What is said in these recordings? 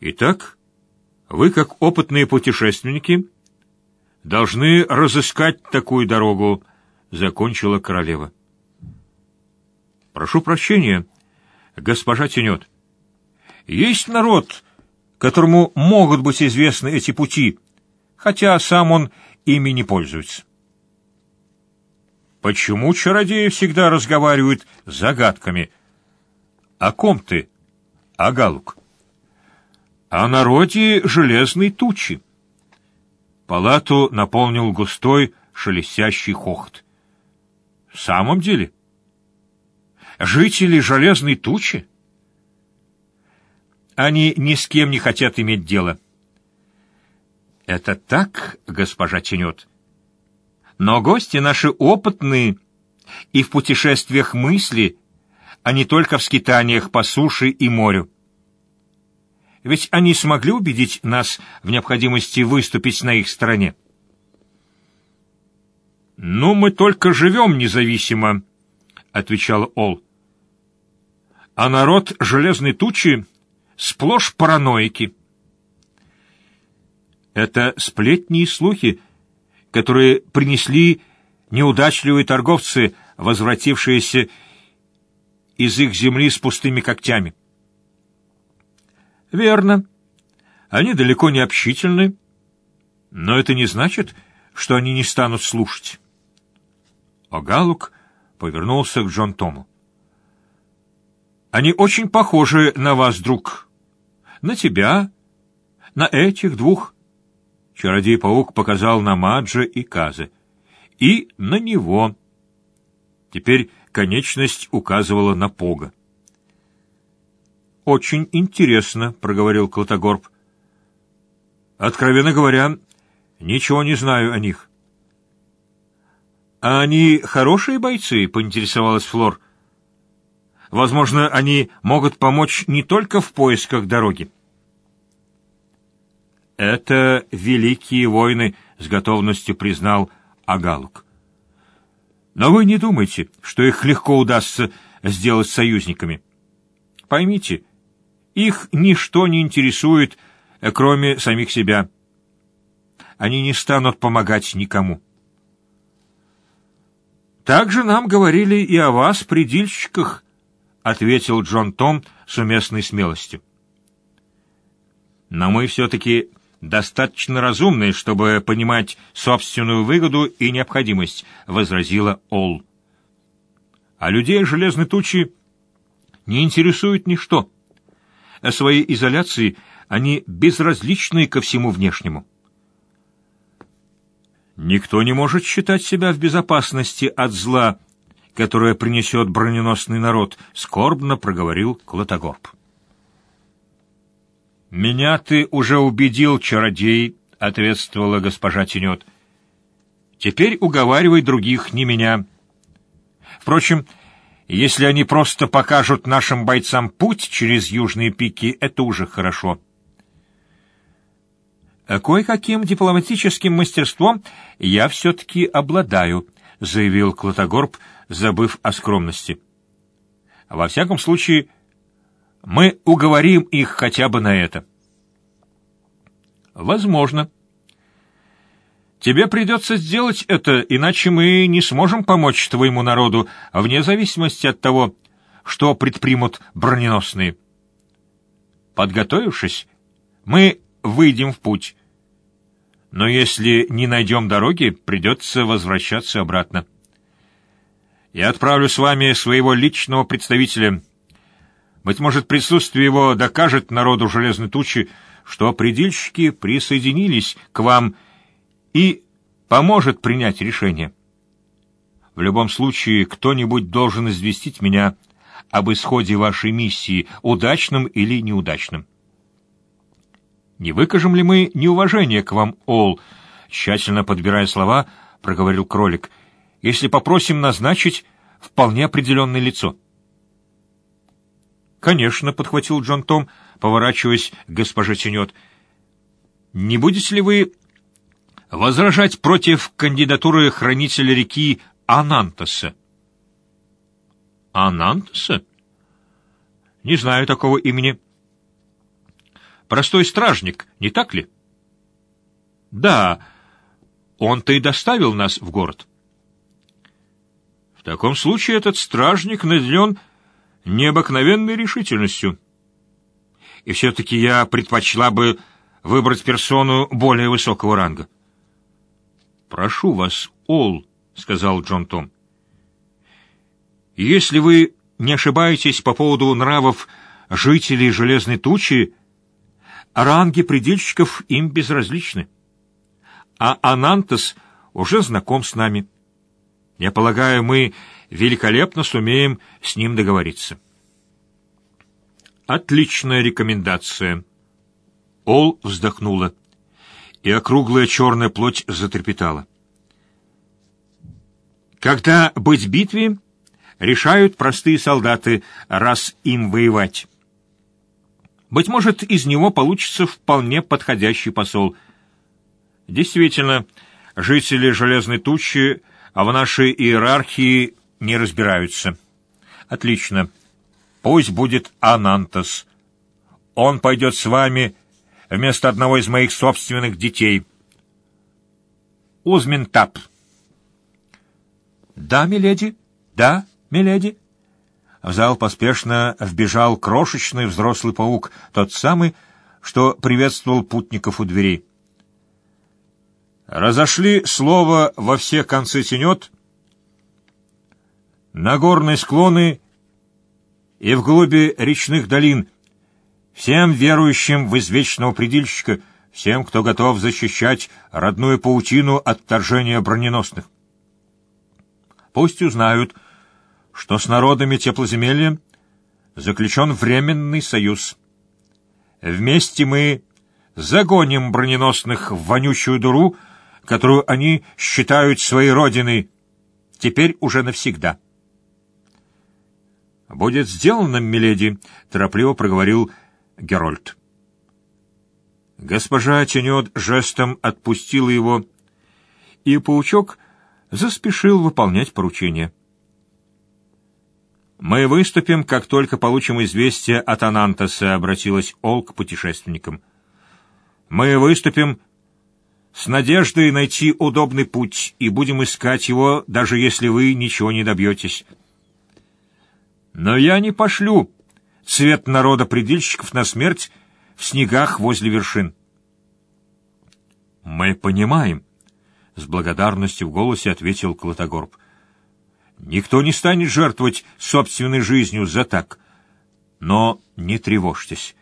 Итак, вы, как опытные путешественники, должны разыскать такую дорогу, — закончила королева. Прошу прощения, госпожа Тенет. Есть народ, которому могут быть известны эти пути, хотя сам он ими не пользуется. Почему чародеи всегда разговаривают загадками? О ком ты, Агалук? О народе железной тучи. Палату наполнил густой, шелестящий хохот. В самом деле? Жители железной тучи? Они ни с кем не хотят иметь дело. Это так, госпожа Тенет? Но гости наши опытные и в путешествиях мысли, а не только в скитаниях по суше и морю. Ведь они смогли убедить нас в необходимости выступить на их стороне. «Ну, мы только живем независимо», — отвечал Ол. «А народ железной тучи сплошь параноики». Это сплетни и слухи, которые принесли неудачливые торговцы, возвратившиеся из их земли с пустыми когтями. Верно. Они далеко не общительны, но это не значит, что они не станут слушать. Огалук повернулся к Джон Тому. Они очень похожи на вас, друг. На тебя, на этих двух Чародей-паук показал на Маджа и Казы. И на него. Теперь конечность указывала на Пога. «Очень интересно», — проговорил Клотогорб. «Откровенно говоря, ничего не знаю о них». «А они хорошие бойцы?» — поинтересовалась Флор. «Возможно, они могут помочь не только в поисках дороги». «Это великие войны», — с готовностью признал Агалук. «Но вы не думайте, что их легко удастся сделать союзниками. Поймите, их ничто не интересует, кроме самих себя. Они не станут помогать никому». «Так же нам говорили и о вас, предельщиках», — ответил Джон Том с уместной смелостью. «Но мы все-таки достаточно разумные, чтобы понимать собственную выгоду и необходимость», — возразила Ол. «А людей железной тучи не интересует ничто. О своей изоляции они безразличны ко всему внешнему». «Никто не может считать себя в безопасности от зла, которое принесет броненосный народ», — скорбно проговорил Клотогорб. «Меня ты уже убедил, чародей», — ответствовала госпожа Тенет. «Теперь уговаривай других, не меня. Впрочем, если они просто покажут нашим бойцам путь через южные пики, это уже хорошо». «А «Кое-каким дипломатическим мастерством я все-таки обладаю», — заявил Клотогорб, забыв о скромности. «Во всяком случае, — мы уговорим их хотя бы на это. Возможно. Тебе придется сделать это, иначе мы не сможем помочь твоему народу, вне зависимости от того, что предпримут броненосные. Подготовившись, мы выйдем в путь. Но если не найдем дороги, придется возвращаться обратно. Я отправлю с вами своего личного представителя — быть может, присутствие его докажет народу железной тучи, что предельщики присоединились к вам и поможет принять решение. В любом случае, кто-нибудь должен известить меня об исходе вашей миссии, удачным или неудачным. Не выкажем ли мы неуважение к вам, Ол, тщательно подбирая слова, проговорил кролик, если попросим назначить вполне определенное лицо? — «Конечно», — подхватил Джон Том, поворачиваясь к госпоже Тенет. «Не будете ли вы возражать против кандидатуры хранителя реки Анантоса?» «Анантоса? Не знаю такого имени». простой стражник, не так ли? Да, он-то и доставил нас в город. В таком случае этот стражник наделен необыкновенной решительностью. И все-таки я предпочла бы выбрать персону более высокого ранга. «Прошу вас, Ол», — сказал Джон Том. «Если вы не ошибаетесь по поводу нравов жителей Железной Тучи, ранги предельщиков им безразличны. А Анантас уже знаком с нами. Я полагаю, мы великолепно сумеем с ним договориться». «Отличная рекомендация». Ол вздохнула и округлая черная плоть затрепетала. Когда быть в битве, решают простые солдаты, раз им воевать. Быть может, из него получится вполне подходящий посол. Действительно, жители Железной Тучи в нашей иерархии не разбираются. Отлично. Пусть будет Анантас. Он пойдет с вами вместо одного из моих собственных детей. Узментап. «Да, миледи, да, миледи». В зал поспешно вбежал крошечный взрослый паук, тот самый, что приветствовал путников у двери. Разошли слово во все концы тенет, на горные склоны и в глуби речных долин — всем верующим в извечного предельщика, всем, кто готов защищать родную паутину от вторжения броненосных. Пусть узнают, что с народами теплоземелья заключен временный союз. Вместе мы загоним броненосных в вонючую дуру, которую они считают своей родиной, теперь уже навсегда. «Будет сделано, миледи», — торопливо проговорил Герольд. Госпожа Тенет жестом отпустила его, и паучок заспешил выполнять поручение. «Мы выступим, как только получим известие от Анантаса», — обратилась Ол к путешественникам. «Мы выступим с надеждой найти удобный путь и будем искать его, даже если вы ничего не добьетесь». «Но я не пошлю цвет народа предельщиков на смерть в снегах возле вершин. «Мы понимаем», — с благодарностью в голосе ответил Клотогорб. «Никто не станет жертвовать собственной жизнью за так. Но не тревожьтесь.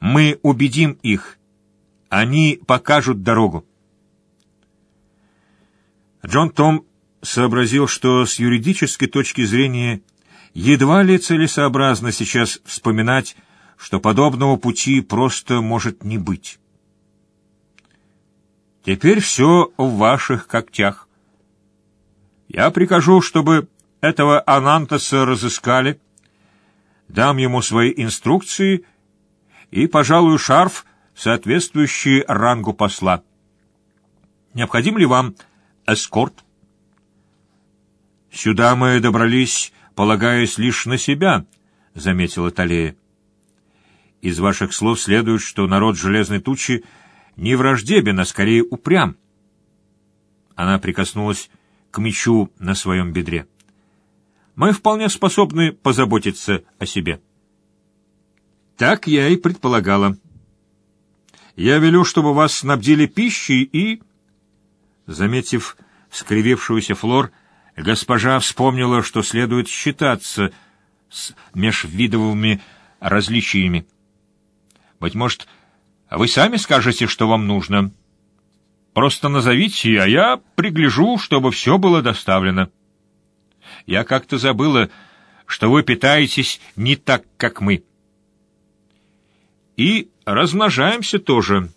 Мы убедим их. Они покажут дорогу». Джон Том сообразил, что с юридической точки зрения Едва ли целесообразно сейчас вспоминать, что подобного пути просто может не быть. Теперь все в ваших когтях. Я прикажу, чтобы этого Анантаса разыскали, дам ему свои инструкции и, пожалуй, шарф, соответствующий рангу посла. Необходим ли вам эскорт? Сюда мы добрались полагаясь лишь на себя», — заметила Талея. «Из ваших слов следует, что народ Железной Тучи не враждебен, а скорее упрям». Она прикоснулась к мечу на своем бедре. «Мы вполне способны позаботиться о себе». «Так я и предполагала. Я велю, чтобы вас снабдили пищей и...» Заметив скривившуюся Флор, — Госпожа вспомнила, что следует считаться с межвидовыми различиями. «Быть может, вы сами скажете, что вам нужно? Просто назовите, а я пригляжу, чтобы все было доставлено. Я как-то забыла, что вы питаетесь не так, как мы. И размножаемся тоже».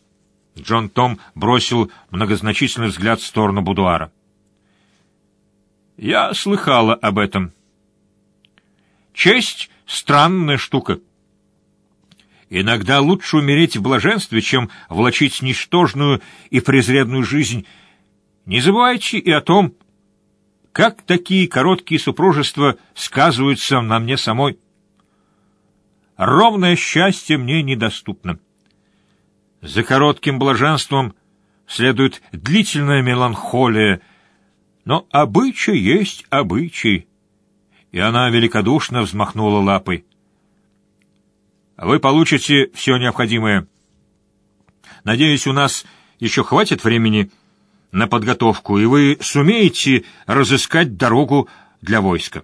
Джон Том бросил многозначительный взгляд в сторону будуара. Я слыхала об этом. Честь — странная штука. Иногда лучше умереть в блаженстве, чем влачить ничтожную и презренную жизнь. Не забывайте и о том, как такие короткие супружества сказываются на мне самой. Ровное счастье мне недоступно. За коротким блаженством следует длительная меланхолия, но обычай есть обычай. И она великодушно взмахнула лапой. Вы получите все необходимое. Надеюсь, у нас еще хватит времени на подготовку, и вы сумеете разыскать дорогу для войска.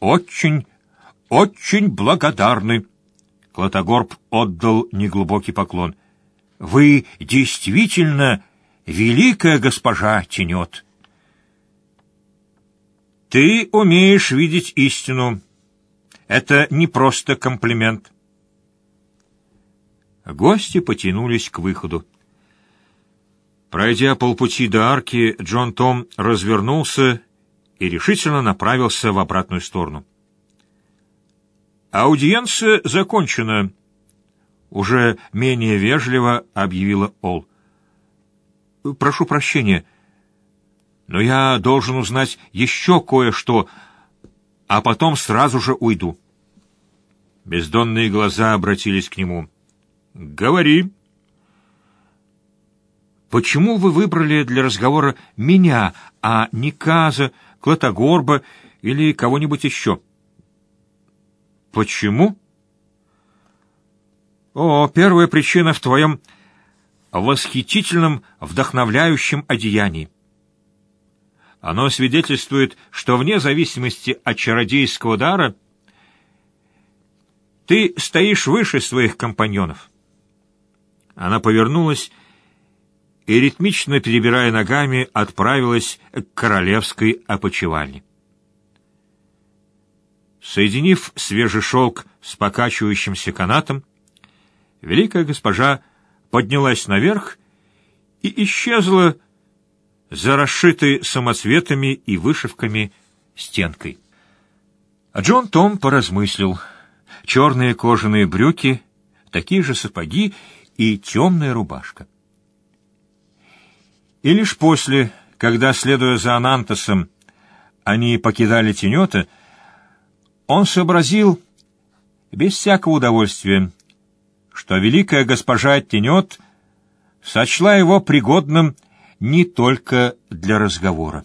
Очень, очень благодарны. Клотогорб отдал неглубокий поклон. Вы действительно великая госпожа Тенет. Ты умеешь видеть истину. Это не просто комплимент. Гости потянулись к выходу. Пройдя полпути до арки, Джон Том развернулся и решительно направился в обратную сторону. «Аудиенция закончена», — уже менее вежливо объявила Ол. «Прошу прощения, но я должен узнать еще кое-что, а потом сразу же уйду». Бездонные глаза обратились к нему. «Говори». «Почему вы выбрали для разговора меня, а не Каза, Клотогорба или кого-нибудь еще?» «Почему?» «О, первая причина в твоем восхитительном, вдохновляющем одеянии. Оно свидетельствует, что вне зависимости от чародейского дара ты стоишь выше своих компаньонов». Она повернулась и, ритмично перебирая ногами, отправилась к королевской опочивальне. Соединив свежий шелк с покачивающимся канатом, великая госпожа поднялась наверх и исчезла за расшитой самоцветами и вышивками стенкой. А Джон Том поразмыслил. Черные кожаные брюки, такие же сапоги и темная рубашка. И лишь после, когда, следуя за Анантосом, они покидали тенета, он сообразил, без всякого удовольствия, что великая госпожа Тенет сочла его пригодным не только для разговора.